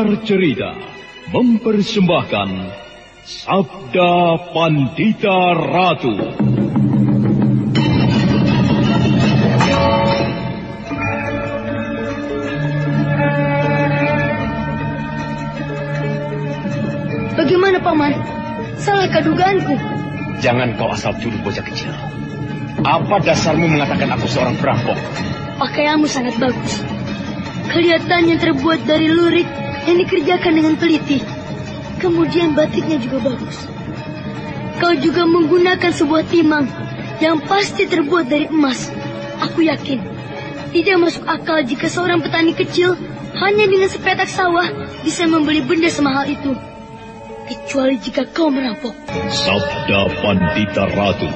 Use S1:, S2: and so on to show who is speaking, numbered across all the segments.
S1: Sanggar Cerita mempersembahkan Sabda Pandita Ratu.
S2: Bagaimana paman? Salahkah dugaanku?
S3: Jangan kau asal tuduh bocah kecil. Apa dasarmu mengatakan aku seorang perampok?
S2: Pakaianmu sangat bagus. Kelihatannya terbuat dari lurik yang dikerjakan dengan teliti. Kemudian batiknya juga bagus. Kau juga menggunakan sebuah timang yang pasti terbuat dari emas. Aku yakin tidak masuk akal jika seorang petani kecil hanya dengan sepetak sawah bisa membeli benda semahal itu. Kecuali jika kau merampok.
S1: Sabda Pandita Ratu,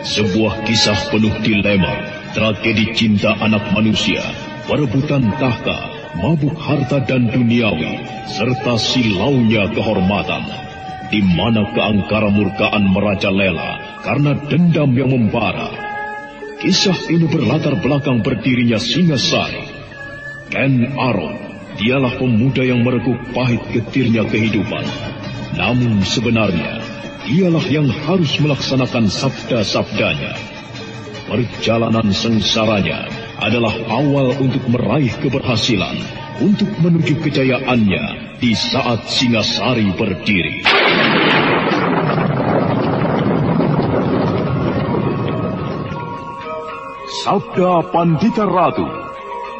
S1: sebuah kisah penuh dilema, tragedi cinta anak manusia, perebutan tahta, mabuk harta dan duniawi, serta silaunya kehormatan. Di mana keangkara murkaan merajalela karena dendam yang membara. Kisah ini berlatar belakang berdirinya Singasari. Ken Aron, dialah pemuda yang merekuk pahit getirnya kehidupan. Namun sebenarnya, dialah yang harus melaksanakan sabda-sabdanya. Perjalanan sengsaranya adalah awal untuk meraih keberhasilan, untuk menuju kejayaannya di saat Singasari berdiri. Sabda Pandita Ratu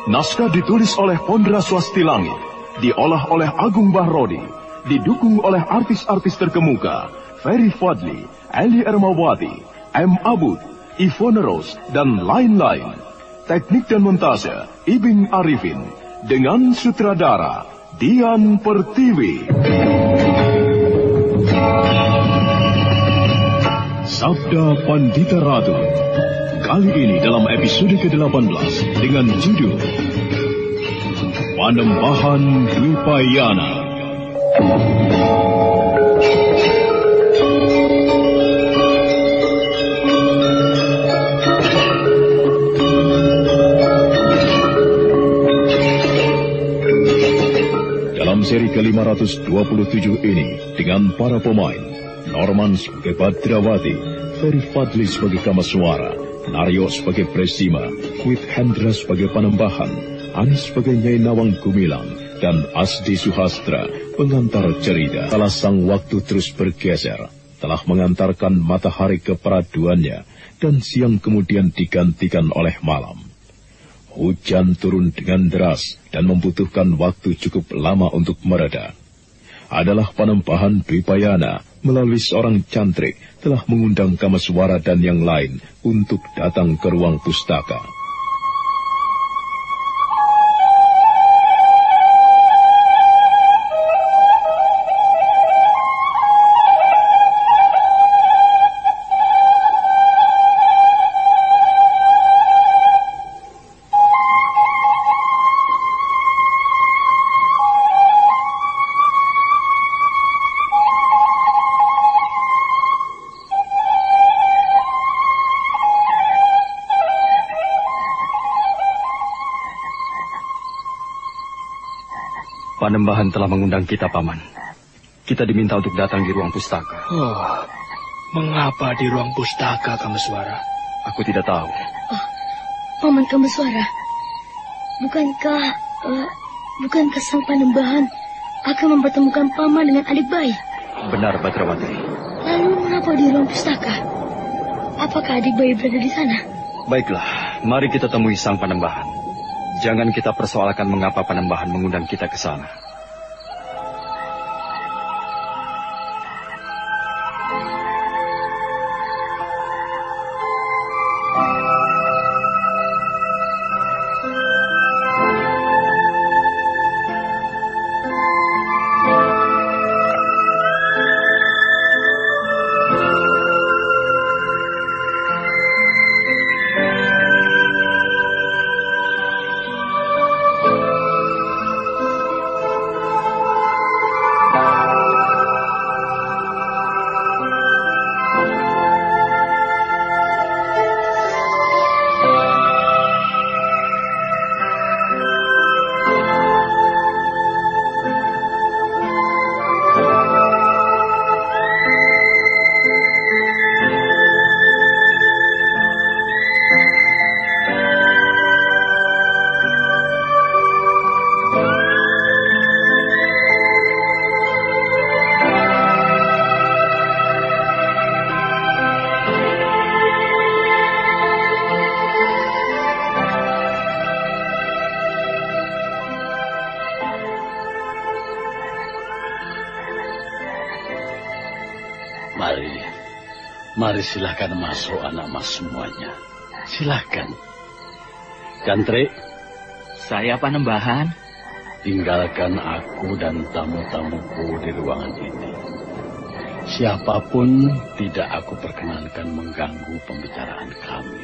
S1: Naskah ditulis oleh Pondra Swastilangi, diolah oleh Agung Bahrodi, didukung oleh artis-artis terkemuka, Ferry Fadli, Eli Ermawati, M. Abud, Ivone Rose, dan lain-lain. Teknik dan montase, Ibing Arifin, dengan sutradara, Dian Pertiwi. Sabda Pandita Ratu. Kali ini dalam episode ke-18 dengan judul Panembahan Dwipayana. Dalam seri ke-527 ini, dengan para pemain, Norman sebagai Badrawati, Ferry Fadli sebagai Kamaswara, Naryo sebagai Presima, With Hendra sebagai Panembahan, Anis sebagai Nyai Nawang Gumilang, dan Asdi Suhastra, pengantar cerita. Salah sang waktu terus bergeser, telah mengantarkan matahari ke peraduannya, dan siang kemudian digantikan oleh malam. Hujan turun dengan deras dan membutuhkan waktu cukup lama untuk mereda. Adalah panembahan Dwipayana melalui seorang cantrik telah mengundang Kamaswara dan yang lain untuk datang ke ruang pustaka.
S3: Panembahan telah mengundang kita, Paman. Kita diminta untuk datang di ruang pustaka.
S4: Oh, mengapa di ruang pustaka, Kameswara?
S3: Aku tidak tahu.
S2: Oh, Paman Kameswara, bukankah, uh, bukankah sang panembahan akan mempertemukan Paman dengan adik bayi?
S3: Benar, Badrawati.
S2: Lalu mengapa di ruang pustaka? Apakah adik bayi berada di sana?
S3: Baiklah, mari kita temui sang panembahan. Jangan kita persoalkan mengapa panembahan mengundang kita ke sana.
S5: Silahkan masuk anak mas semuanya. Silahkan. Cantrik.
S6: Saya Panembahan.
S5: Tinggalkan aku dan tamu-tamuku di ruangan ini. Siapa pun tidak aku perkenankan mengganggu pembicaraan kami.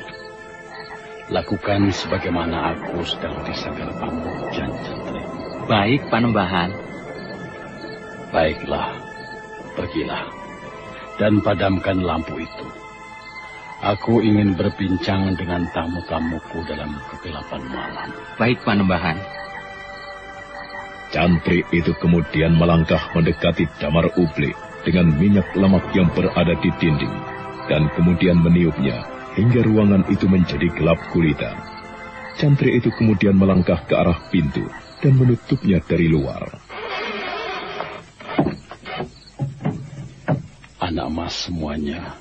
S5: Lakukan sebagaimana aku sedang disangkar pamujan, Cantrik.
S6: Baik, Panembahan.
S5: Baiklah, pergilah dan padamkan lampu itu. Aku ingin berbincang dengan tamu-tamuku dalam kegelapan malam.
S6: Baik, Panembahan.
S1: Cantri itu kemudian melangkah mendekati damar ublik dengan minyak lemak yang berada di dinding, dan kemudian meniupnya hingga ruangan itu menjadi gelap gulita. Cantri itu kemudian melangkah ke arah pintu dan menutupnya dari luar.
S5: Anak mas semuanya,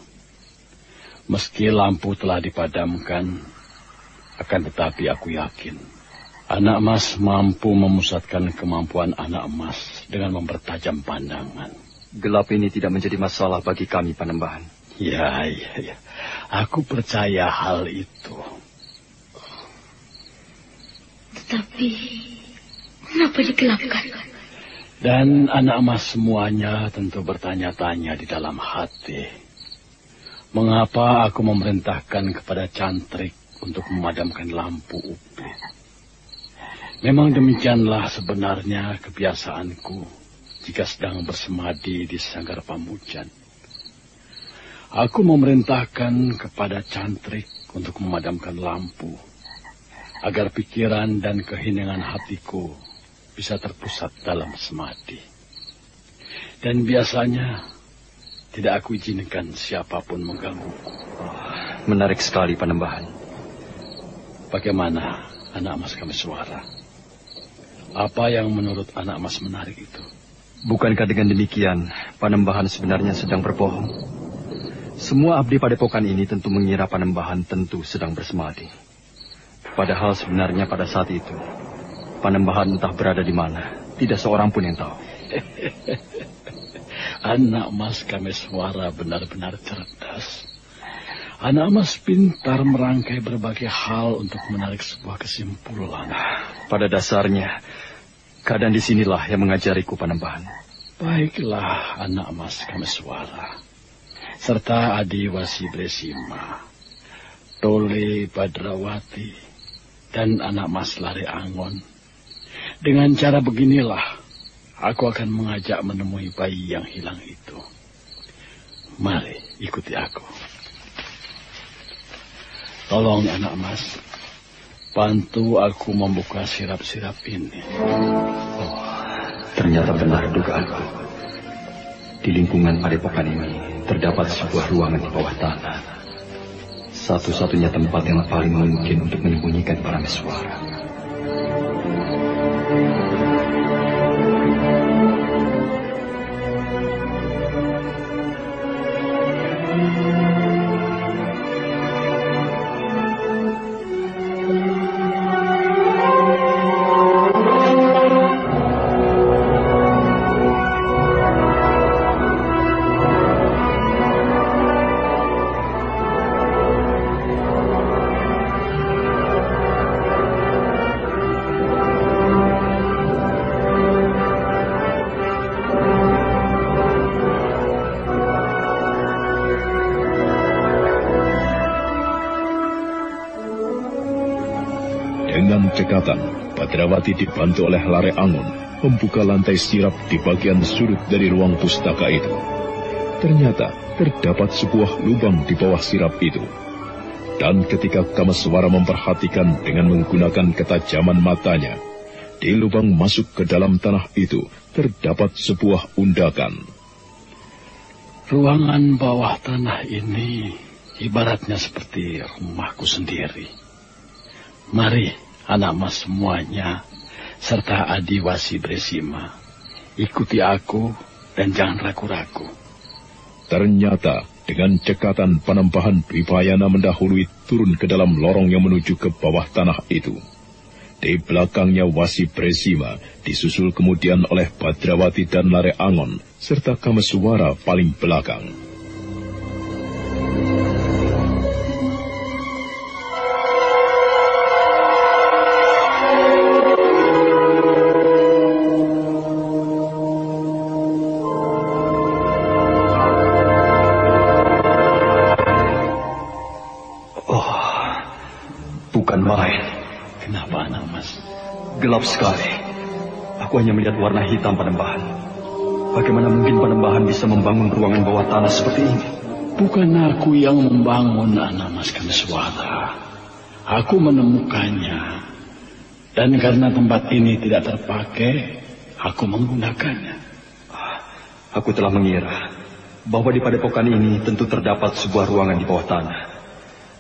S5: meski lampu telah dipadamkan, akan tetapi aku yakin Anak emas mampu memusatkan kemampuan anak emas dengan mempertajam pandangan.
S3: Gelap ini tidak menjadi masalah bagi kami, Panembahan.
S5: Ya, ya, ya. Aku percaya hal itu.
S2: Tetapi, kenapa digelapkan?
S5: Dan anak emas semuanya tentu bertanya-tanya di dalam hati. Mengapa aku memerintahkan kepada cantrik untuk memadamkan lampu upit? Memang demikianlah sebenarnya kebiasaanku jika sedang bersemadi di sanggar pamujan. Aku memerintahkan kepada cantrik untuk memadamkan lampu, agar pikiran dan keheningan hatiku bisa terpusat dalam semadi. Dan biasanya tidak aku izinkan siapa pun menggangguku.
S3: Oh, menarik sekali penembahan.
S5: Bagaimana anak mas kami suara? Apa yang menurut anak mas menarik itu?
S3: Bukankah dengan demikian, Panembahan sebenarnya sedang berbohong? Semua abdi padepokan ini tentu mengira Panembahan tentu sedang bersemadi. Padahal sebenarnya pada saat itu, Panembahan entah berada di mana, tidak seorang pun yang tahu.
S5: anak mas kami suara benar-benar cerdas. Anak mas pintar merangkai berbagai hal untuk menarik sebuah kesimpulan.
S3: Pada dasarnya, Keadaan di sinilah yang mengajariku Panembahan.
S5: Baiklah, anak mas kami suara. Serta Adi Wasi Bresima, Tole Badrawati, dan anak mas Lari Angon. Dengan cara beginilah, aku akan mengajak menemui bayi yang hilang itu. Mari, ikuti aku. Tolong anak mas, Bantu aku membuka sirap-sirap ini.
S3: Oh, ternyata benar dugaanku. Di lingkungan padepokan ini terdapat sebuah ruangan di bawah tanah. Satu-satunya tempat yang paling mungkin untuk menyembunyikan para meswara.
S1: Dibantu oleh Lare Angon membuka lantai sirap di bagian sudut dari ruang pustaka itu. Ternyata terdapat sebuah lubang di bawah sirap itu. Dan ketika Kamaswara memperhatikan dengan menggunakan ketajaman matanya, di lubang masuk ke dalam tanah itu terdapat sebuah undakan.
S5: Ruangan bawah tanah ini ibaratnya seperti rumahku sendiri. Mari anak mas semuanya, serta Adiwasi Bresima. Ikuti aku dan jangan ragu-ragu.
S1: Ternyata dengan cekatan penambahan Dwipayana mendahului turun ke dalam lorong yang menuju ke bawah tanah itu. Di belakangnya Wasi Bresima disusul kemudian oleh Badrawati dan Lare Angon serta Kameswara paling belakang.
S3: Gelap sekali. Aku hanya melihat warna hitam panembahan. Bagaimana mungkin panembahan bisa membangun ruangan bawah tanah seperti ini?
S5: Bukan aku yang membangun anak mas Kameswara. Aku menemukannya. Dan karena tempat ini tidak terpakai, aku menggunakannya.
S3: Aku telah mengira bahwa di padepokan ini tentu terdapat sebuah ruangan di bawah tanah.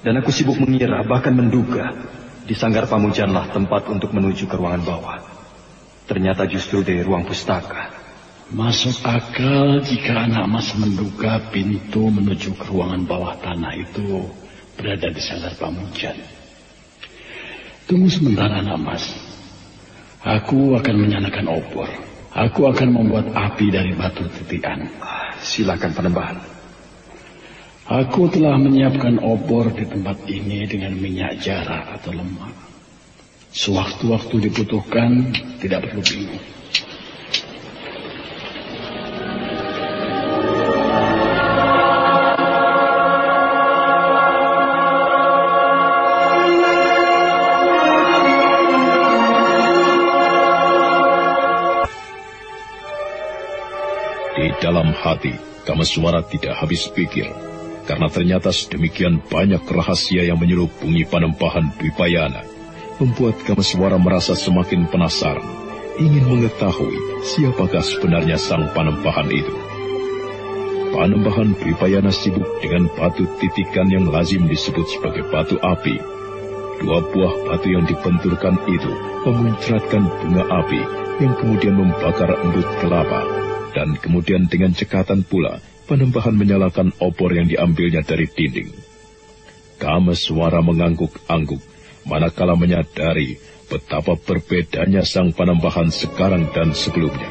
S3: Dan aku sibuk mengira, bahkan menduga, di Sanggar Pamujanlah tempat untuk menuju ke ruangan bawah. Ternyata justru di ruang pustaka.
S5: Masuk akal jika anak mas menduga pintu menuju ke ruangan bawah tanah itu berada di Sanggar Pamujan. Tunggu sebentar anak mas. Aku akan menyalakan obor. Aku akan membuat api dari batu titian.
S3: Silakan penembahan.
S5: Aku telah menyiapkan obor di tempat ini dengan minyak jarah atau lemak. Sewaktu-waktu dibutuhkan, tidak perlu bingung.
S1: Di dalam hati, Kameswara tidak habis pikir, karena ternyata sedemikian banyak rahasia yang menyelubungi panembahan Dwipayana, membuat Kameswara merasa semakin penasaran, ingin mengetahui siapakah sebenarnya sang panembahan itu. Panembahan Dwipayana sibuk dengan batu titikan yang lazim disebut sebagai batu api. Dua buah batu yang dibenturkan itu memuncratkan bunga api yang kemudian membakar embut kelapa dan kemudian dengan cekatan pula Panembahan menyalakan obor yang diambilnya dari dinding. Kama suara mengangguk-angguk, manakala menyadari betapa berbedanya sang Panembahan sekarang dan sebelumnya.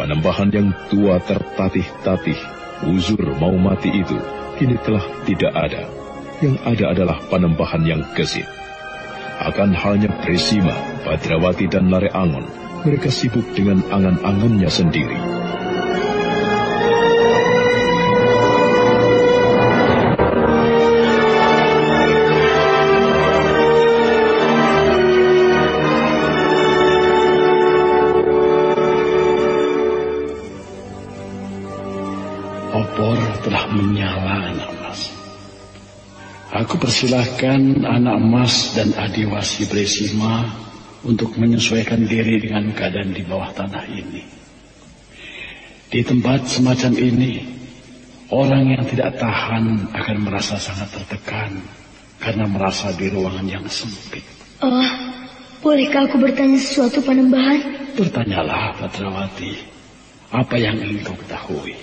S1: Panembahan yang tua tertatih-tatih, uzur mau mati itu, kini telah tidak ada. Yang ada adalah Panembahan yang gesit. Akan halnya Presima, Badrawati dan Lare Angon, mereka sibuk dengan angan-angannya sendiri.
S5: Aku persilahkan anak mas dan Adiwasi Bresima untuk menyesuaikan diri dengan keadaan di bawah tanah ini. Di tempat semacam ini, orang yang tidak tahan akan merasa sangat tertekan karena merasa di ruangan yang sempit.
S2: Oh, bolehkah aku bertanya sesuatu Panembahan?
S5: Bertanyalah, Patrawati, apa yang ingin kau ketahui?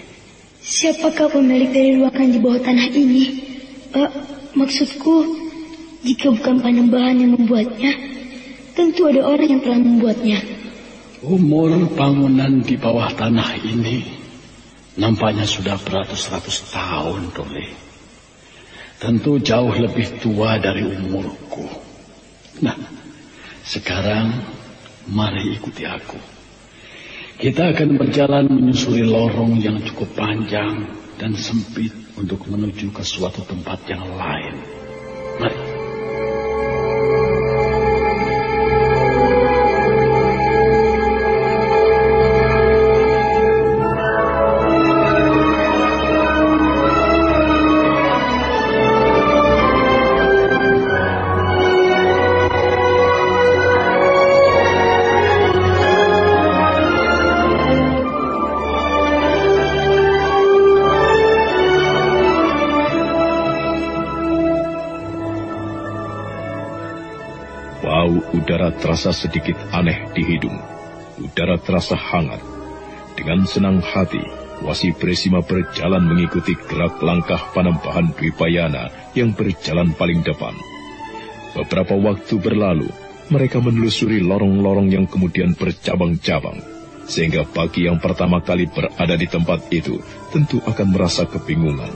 S2: Siapakah pemilik dari ruangan di bawah tanah ini? Eh, maksudku, jika bukan Panembahan yang membuatnya, tentu ada orang yang telah membuatnya.
S5: Umur bangunan di bawah tanah ini nampaknya sudah beratus-ratus tahun, Tole. Tentu jauh lebih tua dari umurku. Nah, sekarang mari ikuti aku. Kita akan berjalan menyusuri lorong yang cukup panjang dan sempit untuk menuju ke suatu tempat yang lain. Mari.
S1: Terasa sedikit aneh di hidung. Udara terasa hangat. Dengan senang hati, Wasi Presima berjalan mengikuti gerak langkah Panembahan Dwipayana yang berjalan paling depan. Beberapa waktu berlalu, mereka menelusuri lorong-lorong yang kemudian bercabang-cabang. Sehingga bagi yang pertama kali berada di tempat itu tentu akan merasa kebingungan.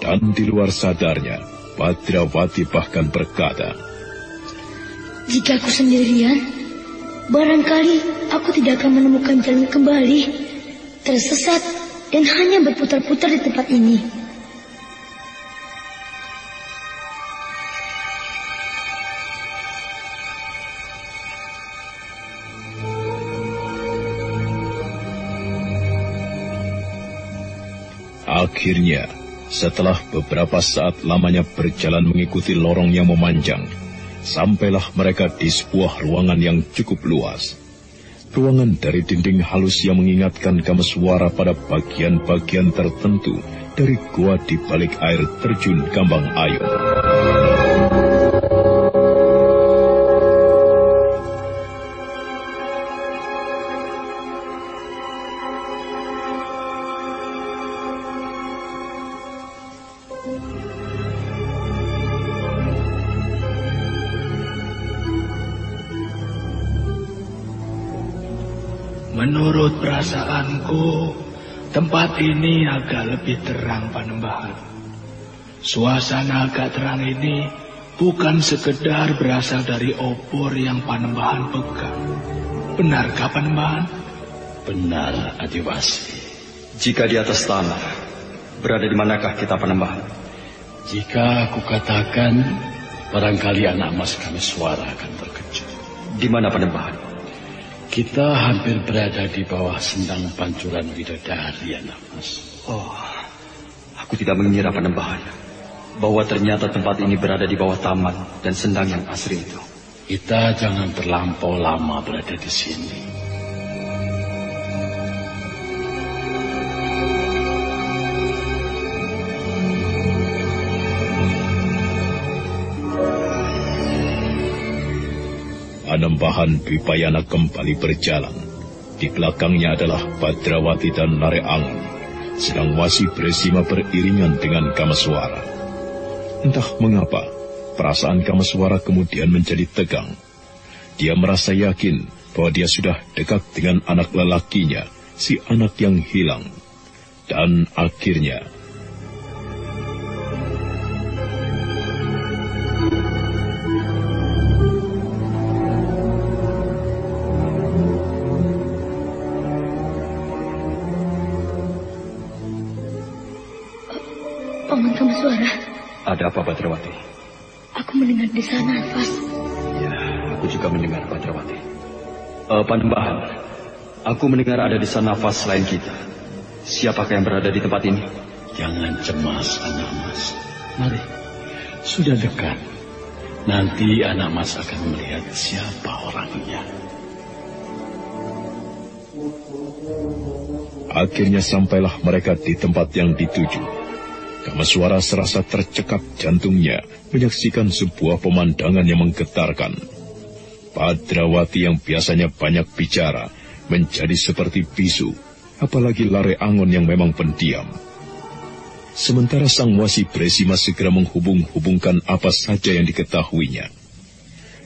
S1: Dan di luar sadarnya, Badrawati bahkan berkata,
S2: jika aku sendirian, barangkali aku tidak akan menemukan jalan kembali, tersesat, dan hanya berputar-putar di tempat ini.
S1: Akhirnya, setelah beberapa saat lamanya berjalan mengikuti lorong yang memanjang, sampailah mereka di sebuah ruangan yang cukup luas. Ruangan dari dinding halus yang mengingatkan suara pada bagian-bagian tertentu dari gua di balik air terjun Kambang Ayun.
S4: Perasaanku, tempat ini agak lebih terang Panembahan. Suasana agak terang ini bukan sekedar berasal dari obor yang Panembahan pegang. Benarkah Panembahan?
S5: Benar, Adiwasi.
S3: Jika di atas tanah, berada di manakah kita Panembahan?
S5: Jika aku katakan, barangkali anak mas kami suara akan terkejut.
S3: Di mana Panembahan?
S5: Kita hampir berada di bawah sendang pancuran widodari, anak mas.
S3: Oh, aku tidak mengira penembahan bahwa ternyata tempat ini berada di bawah taman dan sendang yang asri itu.
S5: Kita jangan terlampau lama berada di sini.
S1: Panembahan Bipayana kembali berjalan. Di belakangnya adalah Badrawati dan Nareangan, sedang Wasi Bresima beriringan dengan Kamaswara. Entah mengapa, perasaan Kamaswara kemudian menjadi tegang. Dia merasa yakin bahwa dia sudah dekat dengan anak lelakinya, si anak yang hilang. Dan akhirnya,
S2: nafas.
S3: Ya, aku juga mendengar, Badrawati. Uh, Panembahan, aku mendengar ada di sana nafas selain kita. Siapakah yang berada di tempat ini?
S5: Jangan cemas, anak mas. Mari, sudah dekat. Nanti anak mas akan melihat siapa orangnya.
S1: Akhirnya sampailah mereka di tempat yang dituju. Kamaswara serasa tercekat jantungnya menyaksikan sebuah pemandangan yang menggetarkan. Padrawati yang biasanya banyak bicara menjadi seperti bisu, apalagi Lare Angon yang memang pendiam. Sementara sang wasi Bresima segera menghubung-hubungkan apa saja yang diketahuinya.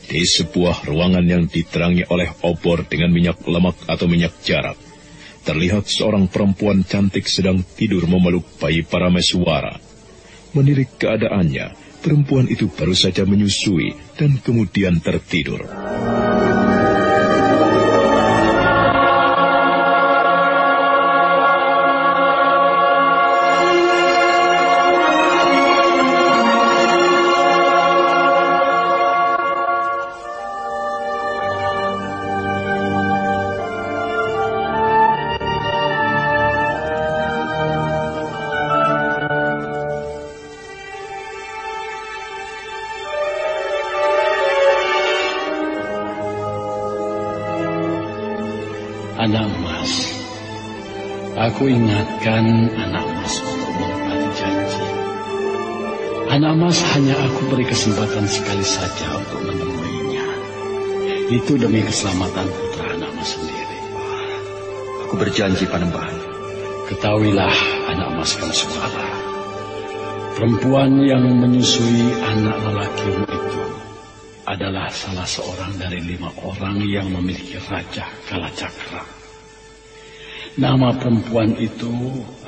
S1: Di sebuah ruangan yang diterangi oleh obor dengan minyak lemak atau minyak jarak, terlihat seorang perempuan cantik sedang tidur memeluk bayi Parameswara. Menirik keadaannya, perempuan itu baru saja menyusui dan kemudian tertidur.
S5: Sekali saja untuk menemuinya. Itu demi keselamatan putra anak mas sendiri.
S3: Aku berjanji Panembahan.
S5: Ketahuilah anak mas kamu suara. Perempuan yang menyusui anak lelakimu itu adalah salah seorang dari lima orang yang memiliki Raja Kalacakra. Nama perempuan itu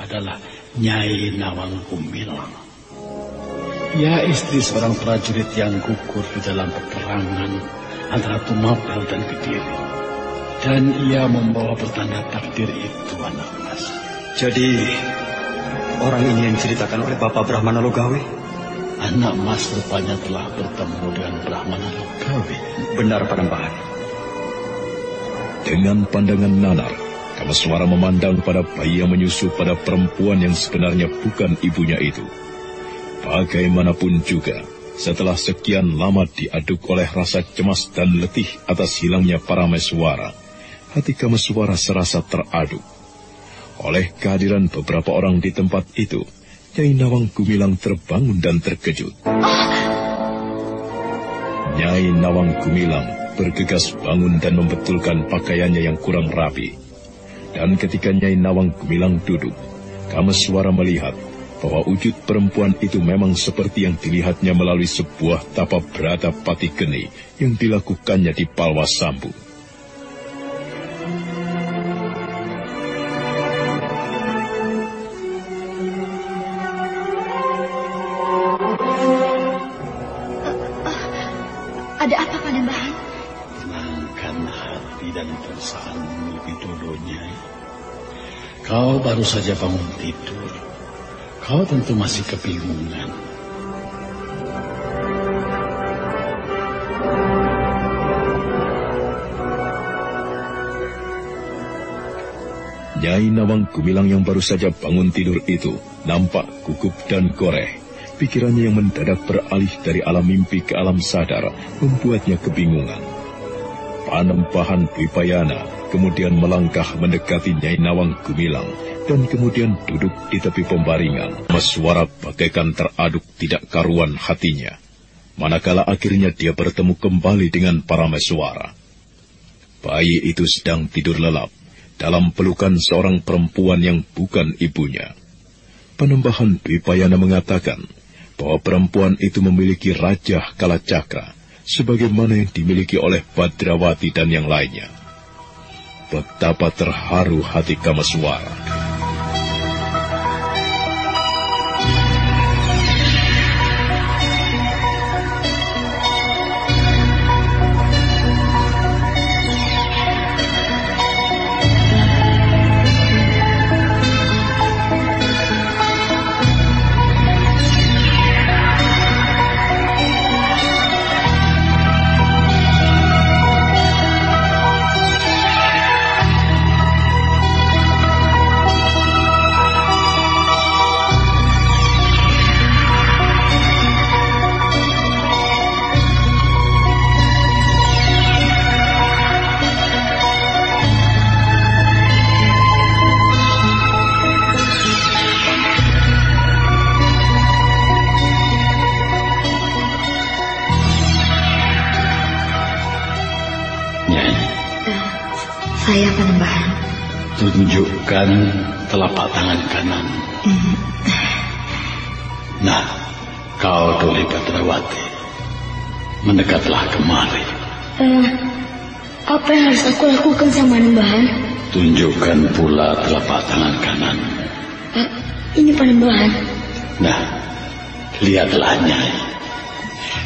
S5: adalah Nyai Nawang Gumilang. Ia istri seorang prajurit yang gugur di dalam peperangan antara Tumapel dan Kediri. Dan ia membawa pertanda takdir itu, anak mas.
S3: Jadi, orang ini yang diceritakan oleh Bapak Brahmana Logawi?
S5: Anak mas rupanya telah bertemu dengan Brahmana Logawi.
S3: Benar, Panembahan.
S1: Dengan pandangan nanar, Kameswara memandang pada bayi yang menyusu pada perempuan yang sebenarnya bukan ibunya itu. Bagaimanapun juga, setelah sekian lama diaduk oleh rasa cemas dan letih atas hilangnya para meswara, hati Kameswara serasa teraduk. Oleh kehadiran beberapa orang di tempat itu, Nyai Nawang Gumilang terbangun dan terkejut. Nyai Nawang Gumilang bergegas bangun dan membetulkan pakaiannya yang kurang rapi. Dan ketika Nyai Nawang Gumilang duduk, Kameswara melihat bahwa wujud perempuan itu memang seperti yang dilihatnya melalui sebuah tapa berata pati geni yang dilakukannya di Palwa Sambu.
S2: Ada apa Panembahan?
S5: Tenangkan hati dan perasaanmu lebih dulu, Nyai. Kau baru saja bangun tidur. Kau tentu masih kebingungan.
S1: Nyai Nawang Gumilang yang baru saja bangun tidur itu nampak gugup dan goreh. Pikirannya yang mendadak beralih dari alam mimpi ke alam sadar membuatnya kebingungan. Panembahan Dwipayana kemudian melangkah mendekati Nyai Nawang Gumilang dan kemudian duduk di tepi pembaringan. Suara bagaikan teraduk tidak karuan hatinya. Manakala akhirnya dia bertemu kembali dengan para mesuara. Bayi itu sedang tidur lelap dalam pelukan seorang perempuan yang bukan ibunya. Penembahan Dwipayana mengatakan bahwa perempuan itu memiliki Raja Kalacakra, sebagaimana yang dimiliki oleh Badrawati dan yang lainnya. Betapa terharu hati Kamaswara.
S2: Sama Panembahan?
S5: Tunjukkan pula telapak tangan kanan.
S2: Eh, ini Panembahan.
S5: Nah, lihatlah Nyai.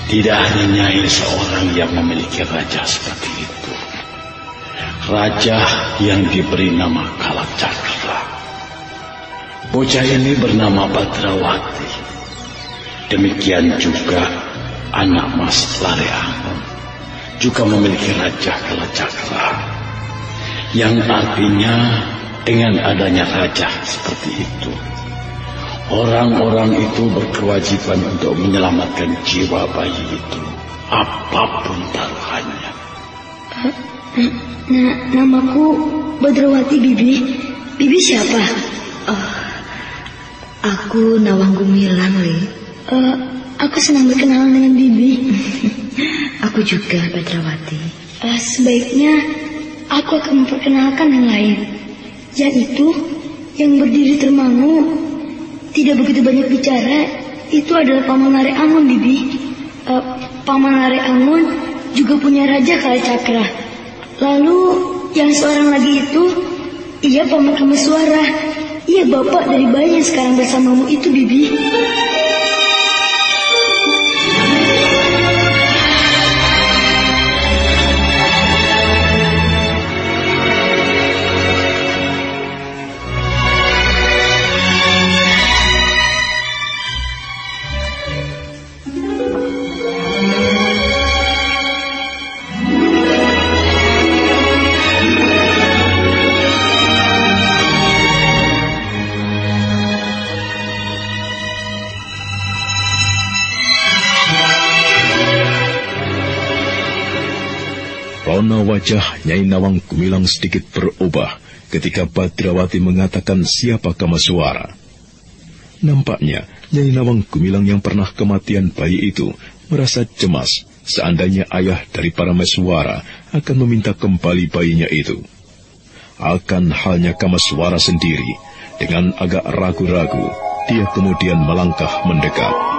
S5: Tidak hanya Nyai seorang yang memiliki raja seperti itu. Raja yang diberi nama Kalacakra. Bocah ini bernama Badrawati. Demikian juga anak Mas Lareangon juga memiliki Raja Kalacakra. Yang artinya dengan adanya raja seperti itu, orang-orang itu berkewajiban untuk menyelamatkan jiwa bayi itu, apa pun taruhannya.
S2: Nah, namaku Badrawati Bibi. Bibi siapa? Oh, aku Nawang Gumilang, Li. Eh, aku senang berkenalan dengan Bibi. aku juga Badrawati. Eh, sebaiknya aku akan memperkenalkan yang lain. Yaitu yang berdiri termangu, tidak begitu banyak bicara, itu adalah Paman Lare Angon, Bibi. Eh, Paman Lare Angon juga punya raja Kalacakra. Lalu yang seorang lagi itu, iya Paman Kameswara. Iya bapak dari bayi yang sekarang bersamamu itu, Bibi.
S1: Wajah Nyai Nawang Gumilang sedikit berubah ketika Badrawati mengatakan siapa Kamaswara. Nampaknya Nyai Nawang Gumilang yang pernah kematian bayi itu merasa cemas seandainya ayah dari para meswara akan meminta kembali bayinya itu. Akan halnya Kamaswara sendiri, dengan agak ragu-ragu, dia kemudian melangkah mendekat.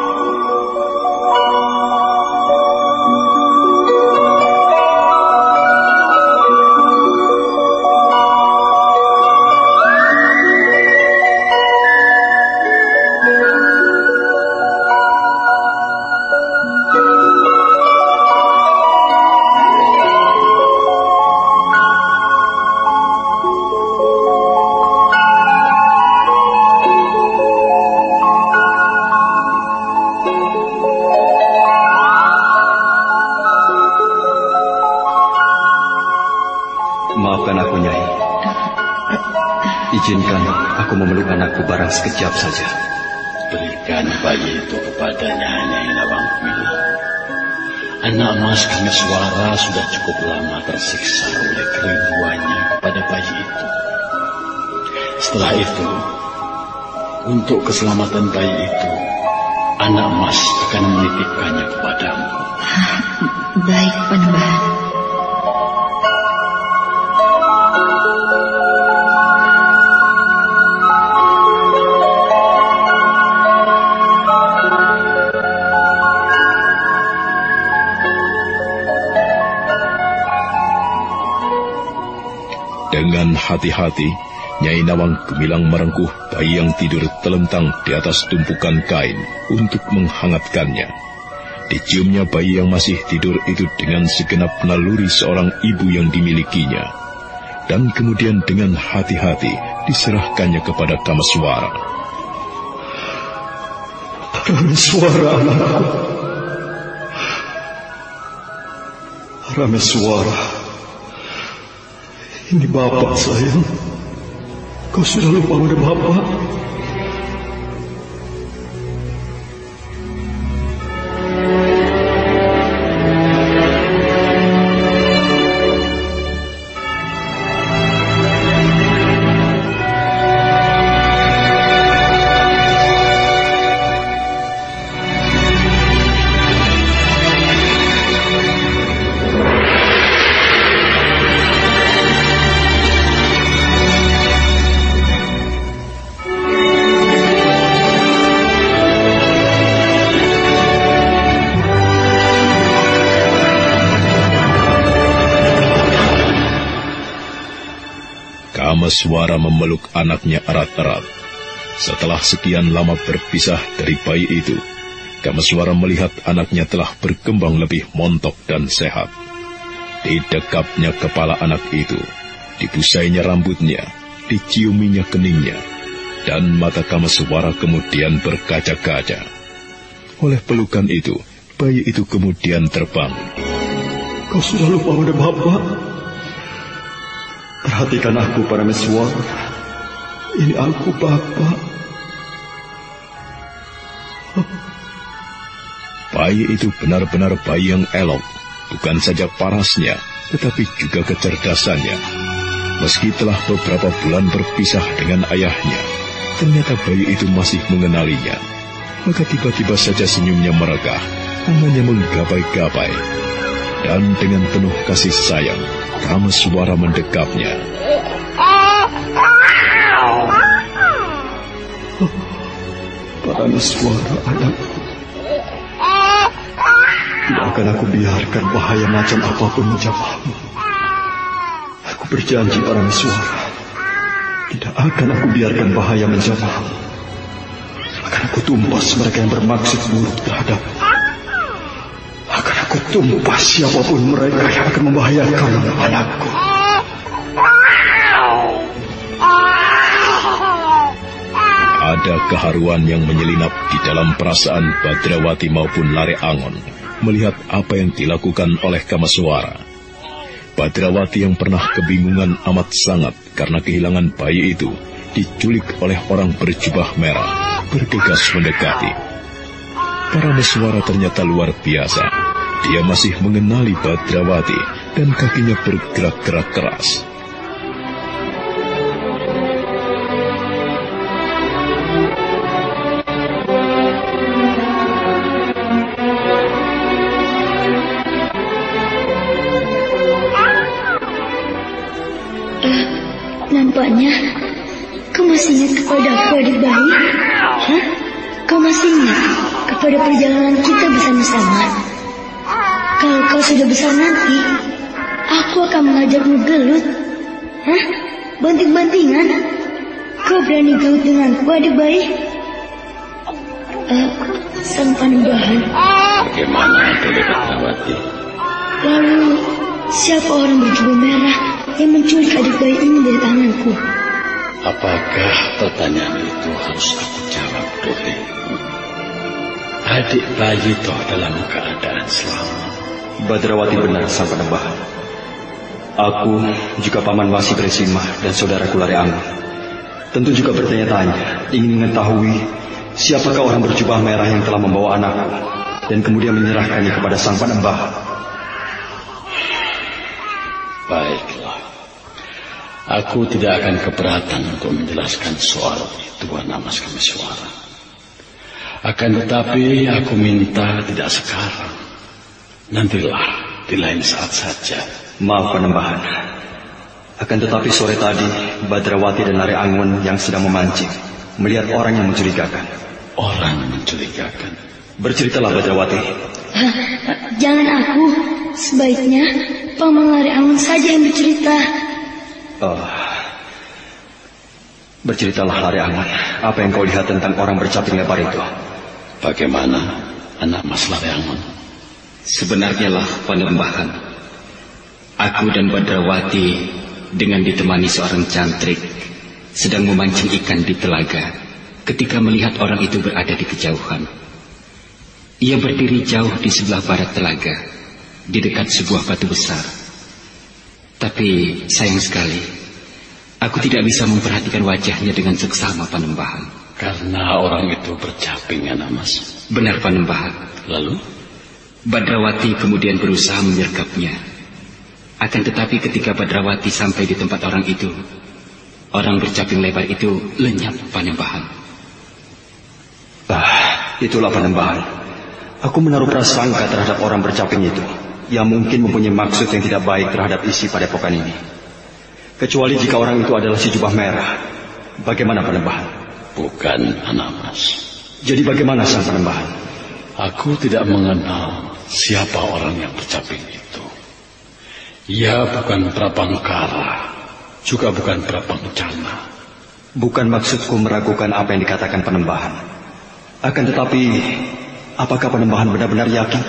S7: Sekejap saja.
S5: Berikan bayi itu kepadanya, Nyai Nawang Anak emas kami suara sudah cukup lama tersiksa oleh kerinduannya kepada bayi itu. Setelah itu, untuk keselamatan bayi itu, anak emas akan menitipkannya kepadamu.
S8: Baik, Panembahan.
S1: hati-hati, Nyai Nawang Gemilang merengkuh bayi yang tidur telentang di atas tumpukan kain untuk menghangatkannya. Diciumnya bayi yang masih tidur itu dengan segenap naluri seorang ibu yang dimilikinya. Dan kemudian dengan hati-hati diserahkannya kepada Kamaswara.
S3: Rameswara anakku. Rameswara. Ini Bapak sayang. Kau sudah lupa pada Bapak.
S1: Suara memeluk anaknya erat-erat. Setelah sekian lama berpisah dari bayi itu, Kamaswara melihat anaknya telah berkembang lebih montok dan sehat. Didekapnya kepala anak itu, dibusainya rambutnya, diciuminya keningnya, dan mata Kamaswara kemudian berkaca-kaca. Oleh pelukan itu, bayi itu kemudian terbangun.
S3: Kau sudah lupa pada Bapak? Perhatikan aku, para meswar. Ini aku, Bapak.
S1: Bayi itu benar-benar bayi yang elok. Bukan saja parasnya, tetapi juga kecerdasannya. Meski telah beberapa bulan berpisah dengan ayahnya, ternyata bayi itu masih mengenalinya. Maka tiba-tiba saja senyumnya meregah, tangannya menggapai-gapai. Dan dengan penuh kasih sayang, Kamu suara mendekapnya.
S3: Para suara anakku. Tidak akan aku biarkan bahaya macam apa pun menjamahmu. Aku berjanji para suara. Tidak akan aku biarkan bahaya menjamahmu. Akan aku tumpas mereka yang bermaksud buruk terhadap Aku tumpas siapa pun mereka yang akan membahayakan anakku.
S1: Ada keharuan yang menyelinap di dalam perasaan Badrawati maupun Lare Angon melihat apa yang dilakukan oleh Kamaswara. Badrawati yang pernah kebingungan amat sangat karena kehilangan bayi itu diculik oleh orang berjubah merah, bergegas mendekati. Para meswara ternyata luar biasa dia masih mengenali Badrawati dan kakinya bergerak-gerak keras.
S2: Eh, nampaknya kau masih ingat kepada aku adik bayi? Hah? Kau masih ingat kepada perjalanan kita bersama-sama? Kalau kau sudah besar nanti, aku akan mengajakmu gelut. Hah? Banting-bantingan? Kau berani gelut denganku adik bayi? Eh, sang panembahan.
S5: Bagaimana Dewi Padrawati?
S2: Lalu, siapa orang berjubah merah yang menculik adik bayi ini dari tanganku?
S5: Apakah pertanyaan itu harus aku jawab, Dewi? Adik bayi toh dalam keadaan selamat.
S3: Badrawati benar sang penembahan. Aku juga paman Wasi Bresima dan saudaraku Lare Anggun. Tentu juga bertanya-tanya, ingin mengetahui siapakah orang berjubah merah yang telah membawa anakku dan kemudian menyerahkannya kepada sang penembahan.
S5: Baiklah. Aku tidak akan keberatan untuk menjelaskan soal itu, Anak Mas Kameswara. Akan tetapi aku minta tidak sekarang. Nantilah di lain saat saja.
S3: Maaf penembahan. Akan tetapi sore tadi, Badrawati dan Lare Anggun yang sedang memancing, melihat orang yang mencurigakan.
S5: Orang mencurigakan.
S3: Berceritalah Badrawati.
S2: Hah, jangan aku. Sebaiknya Paman Lari Angon saja yang bercerita.
S3: Oh. Berceritalah Lare Anggun, apa yang kau lihat tentang orang bercaping lebar itu?
S5: Bagaimana anak Mas Lareangon?
S6: Sebenarnya lah panembahan. Aku dan Badrawati dengan ditemani seorang cantrik sedang memancing ikan di telaga ketika melihat orang itu berada di kejauhan. Ia berdiri jauh di sebelah barat telaga, di dekat sebuah batu besar. Tapi sayang sekali, aku tidak bisa memperhatikan wajahnya dengan seksama panembahan.
S5: Karena orang itu bercaping, anak Mas.
S6: Benar panembahan.
S5: Lalu?
S6: Badrawati kemudian berusaha menyergapnya. Akan tetapi ketika Badrawati sampai di tempat orang itu, orang bercaping lebar itu lenyap panembahan.
S3: Ah, itulah penembahan. Aku menaruh prasangka terhadap orang bercaping itu, yang mungkin mempunyai maksud yang tidak baik terhadap isi padepokan ini. Kecuali jika orang itu adalah si jubah merah. Bagaimana penembahan?
S5: Bukan anak Mas.
S3: Jadi bagaimana sang penembahan?
S5: Aku tidak mengenal siapa orang yang bercaping itu. Ia bukan Prabangkara, juga bukan Prabangcana.
S3: Bukan maksudku meragukan apa yang dikatakan penembahan. Akan tetapi, apakah penembahan benar-benar yakin?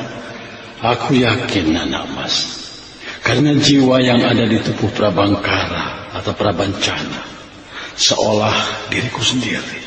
S5: Aku yakin, anak Mas. Karena jiwa yang ada di tubuh Prabangkara atau Prabancana seolah diriku sendiri.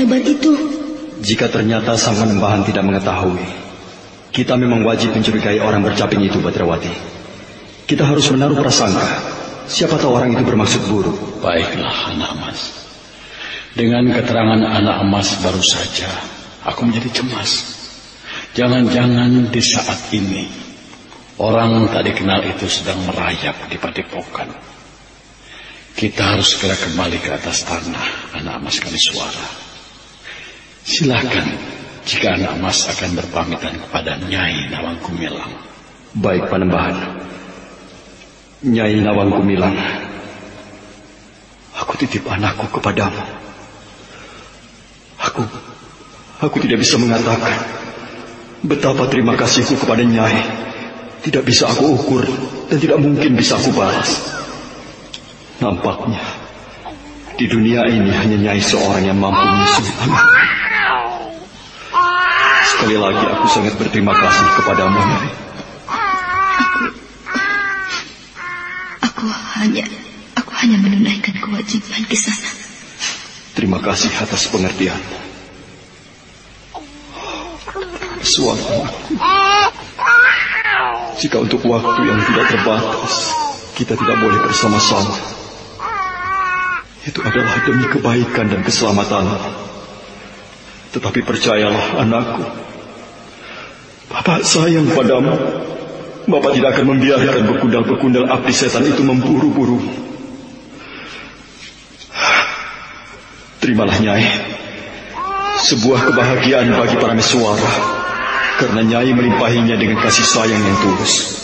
S2: Lebar itu?
S3: Jika ternyata sang penembahan tidak mengetahui, kita memang wajib mencurigai orang bercaping itu, Badrawati. Kita harus menaruh prasangka. Siapa tahu orang itu bermaksud buruk.
S5: Baiklah, anak Mas. Dengan keterangan anak emas baru saja, aku menjadi cemas. Jangan-jangan di saat ini, orang tak dikenal itu sedang merayap di padepokan. Kita harus segera kembali ke atas tanah, anak emas kami suara. Silakan, jika anak emas akan berpamitan kepada Nyai Nawang Kumilang.
S3: Baik, Panembahan. Nyai Nawang Kumilang, aku titip anakku kepadamu. Aku, aku tidak bisa mengatakan betapa terima kasihku kepada Nyai. Tidak bisa aku ukur dan tidak mungkin bisa aku balas. Nampaknya di dunia ini hanya Nyai seorang yang mampu menyusul anak.
S1: Sekali lagi aku sangat berterima kasih kepadamu, Nyai.
S8: Aku, aku hanya, aku hanya menunaikan kewajiban ke sana.
S1: Terima kasih atas pengertian. Suatu, jika untuk waktu yang tidak terbatas, kita tidak boleh bersama-sama. Itu adalah demi kebaikan dan keselamatan. Tetapi percayalah anakku, Bapak sayang padamu. Bapak tidak akan membiarkan bekundal-bekundal api setan itu memburu-buru. Terimalah Nyai. Sebuah kebahagiaan bagi para mesuara. Karena Nyai melimpahinya dengan kasih sayang yang tulus.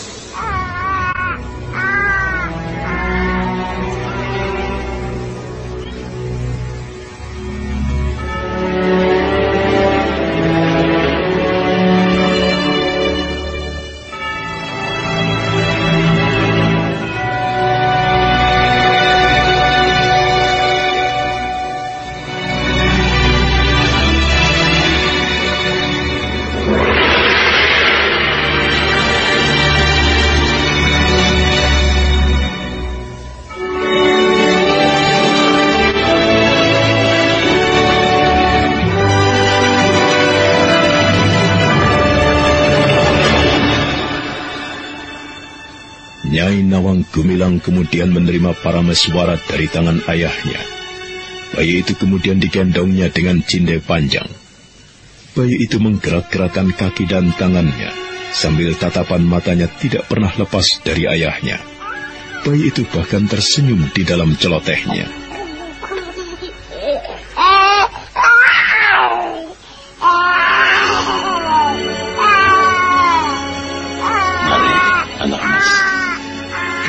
S1: Gumilang kemudian menerima para meswara dari tangan ayahnya. Bayi itu kemudian digendongnya dengan cinde panjang. Bayi itu menggerak-gerakkan kaki dan tangannya, sambil tatapan matanya tidak pernah lepas dari ayahnya. Bayi itu bahkan tersenyum di dalam celotehnya.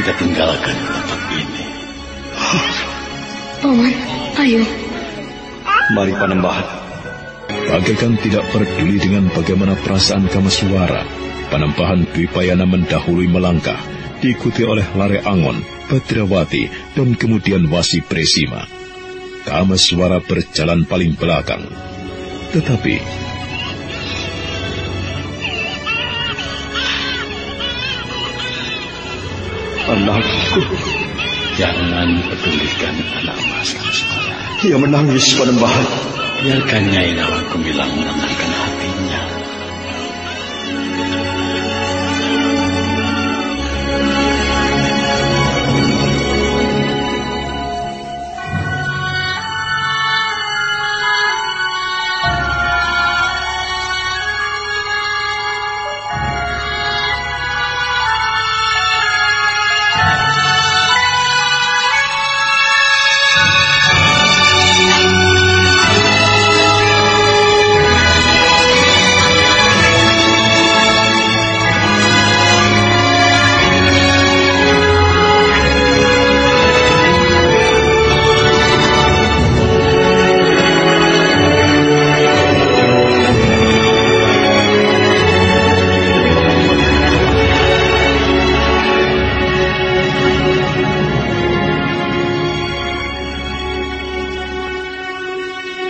S5: Kita tinggalkan tempat ini.
S2: Paman, ayo.
S1: Mari Panembahan. Bagaikan tidak peduli dengan bagaimana perasaan Kamaswara, Panembahan Dwipayana mendahului melangkah, diikuti oleh Lare Angon, Badrawati, dan kemudian Wasi Presima. Kamaswara berjalan paling belakang. Tetapi Anakku.
S5: Jangan pedulikan anak mas
S1: Dia menangis, Panembahan.
S5: Biarkan Nyai Nawang Kumilang menenangkan hatinya.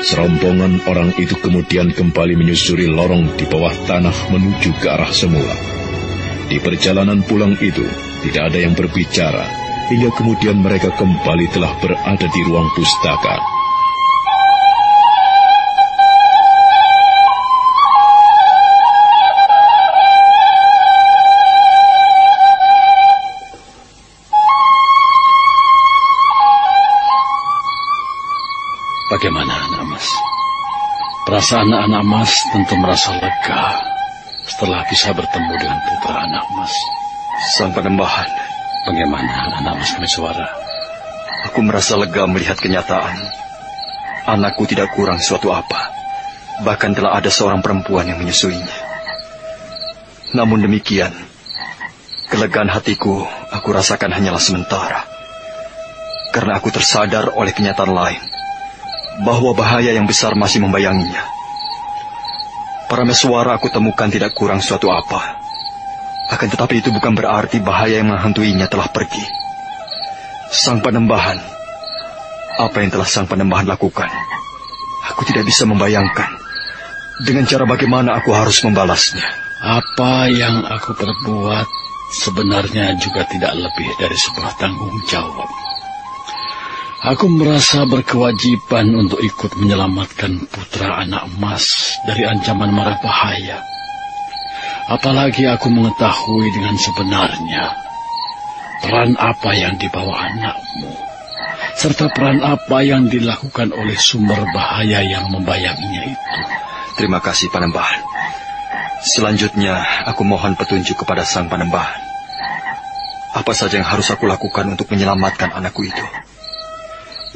S1: Rombongan orang itu kemudian kembali menyusuri lorong di bawah tanah menuju ke arah semula. Di perjalanan pulang itu, tidak ada yang berbicara, hingga kemudian mereka kembali telah berada di ruang pustaka.
S5: Perasaan anak mas tentu merasa lega setelah bisa bertemu dengan putra anak mas.
S3: Sang penembahan.
S5: Bagaimana anak mas kami suara?
S3: Aku merasa lega melihat kenyataan. Anakku tidak kurang suatu apa. Bahkan telah ada seorang perempuan yang menyusuinya. Namun demikian, kelegaan hatiku aku rasakan hanyalah sementara. Karena aku tersadar oleh kenyataan lain bahwa bahaya yang besar masih membayanginya. Para mesuara aku temukan tidak kurang suatu apa. Akan tetapi itu bukan berarti bahaya yang menghantuinya telah pergi. Sang penembahan, apa yang telah sang penembahan lakukan? Aku tidak bisa membayangkan Dengan cara bagaimana aku harus membalasnya?
S5: Apa yang aku perbuat sebenarnya juga tidak lebih dari sebuah tanggung jawab. Aku merasa berkewajiban untuk ikut menyelamatkan putra anak emas dari ancaman marah bahaya. Apalagi aku mengetahui dengan sebenarnya peran apa yang dibawa anakmu, serta peran apa yang dilakukan oleh sumber bahaya yang membayanginya itu.
S3: Terima kasih, Panembahan. Selanjutnya, aku mohon petunjuk kepada Sang Panembahan. Apa saja yang harus aku lakukan untuk menyelamatkan anakku itu?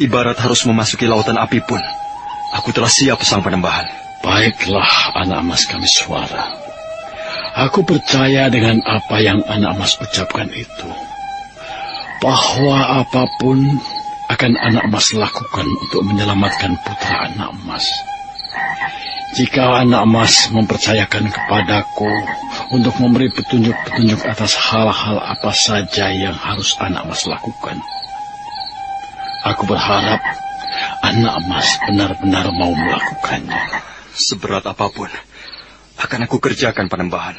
S3: Ibarat harus memasuki lautan api pun, aku telah siap Sang Panembahan.
S5: Baiklah, anak emas kami suara. Aku percaya dengan apa yang anak emas ucapkan itu. Bahwa apa pun akan anak emas lakukan untuk menyelamatkan putra anak emas. Jika anak emas mempercayakan kepadaku untuk memberi petunjuk-petunjuk atas hal-hal apa saja yang harus anak emas lakukan, aku berharap anak emas benar-benar mau melakukannya.
S3: Seberat apa pun, akan aku kerjakan panembahan.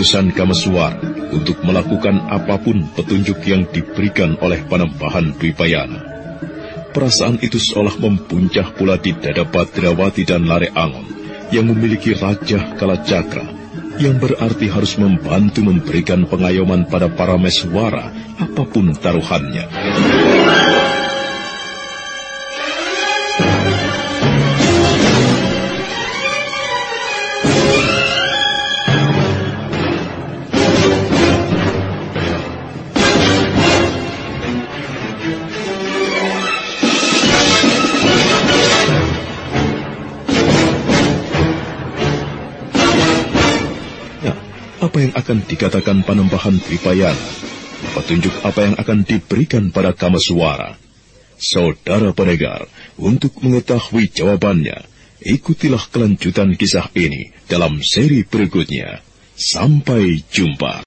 S1: Bulat keputusan Kameswara untuk melakukan apa pun petunjuk yang diberikan oleh Panembahan Dwipayana. Perasaan itu seolah mempuncah pula di dada Badrawati dan Lare Angon yang memiliki Raja Kalacakra yang berarti harus membantu memberikan pengayoman pada para meswara apa pun taruhannya. Akan dikatakan Panembahan Tripayana? Petunjuk apa yang akan diberikan pada Kamaswara? Saudara pendengar, untuk mengetahui jawabannya, ikutilah kelanjutan kisah ini dalam seri berikutnya. Sampai jumpa.